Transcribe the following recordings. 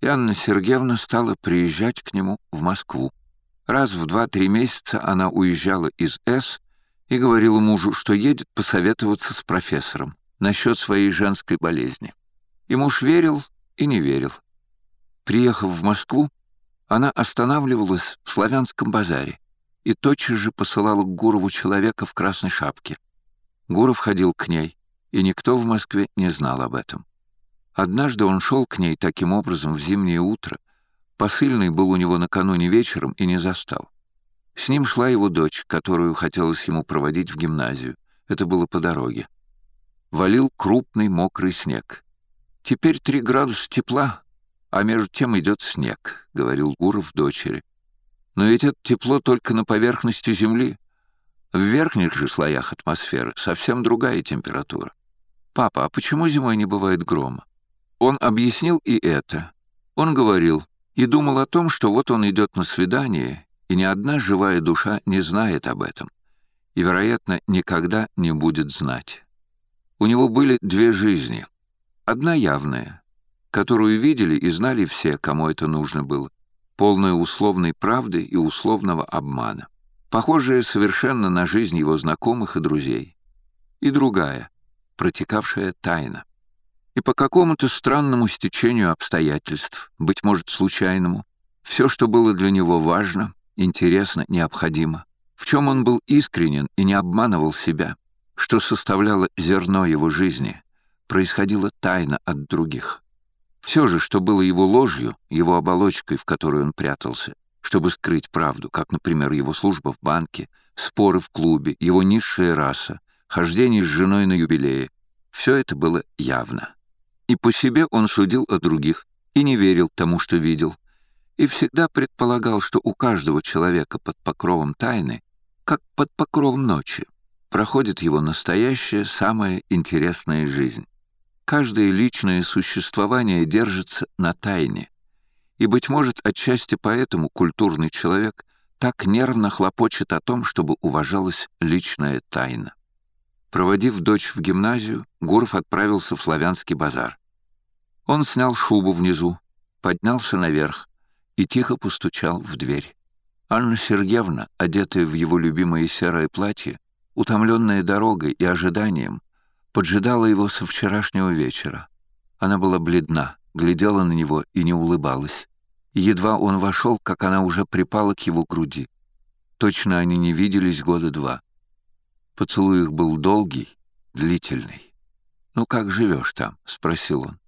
и Анна Сергеевна стала приезжать к нему в Москву. Раз в два-три месяца она уезжала из С и говорила мужу, что едет посоветоваться с профессором насчет своей женской болезни. И муж верил и не верил. Приехав в Москву, она останавливалась в Славянском базаре и тотчас же посылала к Гурову человека в красной шапке. Гуров ходил к ней, и никто в Москве не знал об этом. Однажды он шел к ней таким образом в зимнее утро. Посыльный был у него накануне вечером и не застал. С ним шла его дочь, которую хотелось ему проводить в гимназию. Это было по дороге. Валил крупный мокрый снег. «Теперь три градуса тепла, а между тем идет снег», — говорил Гуров дочери. «Но ведь это тепло только на поверхности Земли. В верхних же слоях атмосферы совсем другая температура. Папа, а почему зимой не бывает грома? Он объяснил и это. Он говорил и думал о том, что вот он идет на свидание, и ни одна живая душа не знает об этом, и, вероятно, никогда не будет знать. У него были две жизни. Одна явная, которую видели и знали все, кому это нужно было, полная условной правды и условного обмана, похожая совершенно на жизнь его знакомых и друзей. И другая, протекавшая тайна. И по какому-то странному стечению обстоятельств, быть может, случайному, все, что было для него важно, интересно, необходимо, в чем он был искренен и не обманывал себя, что составляло зерно его жизни, происходило тайно от других. Все же, что было его ложью, его оболочкой, в которой он прятался, чтобы скрыть правду, как, например, его служба в банке, споры в клубе, его низшая раса, хождение с женой на юбилее, все это было явно. И по себе он судил о других и не верил тому, что видел, и всегда предполагал, что у каждого человека под покровом тайны, как под покровом ночи, проходит его настоящая, самая интересная жизнь. Каждое личное существование держится на тайне, и, быть может, отчасти поэтому культурный человек так нервно хлопочет о том, чтобы уважалась личная тайна. Проводив дочь в гимназию, Гуров отправился в Славянский базар. Он снял шубу внизу, поднялся наверх и тихо постучал в дверь. Анна Сергеевна, одетая в его любимое серое платье, утомленная дорогой и ожиданием, поджидала его со вчерашнего вечера. Она была бледна, глядела на него и не улыбалась. Едва он вошел, как она уже припала к его груди. Точно они не виделись года два. Поцелуй их был долгий, длительный. «Ну как живешь там?» — спросил он.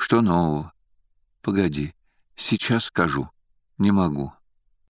«Что нового?» «Погоди, сейчас скажу. Не могу.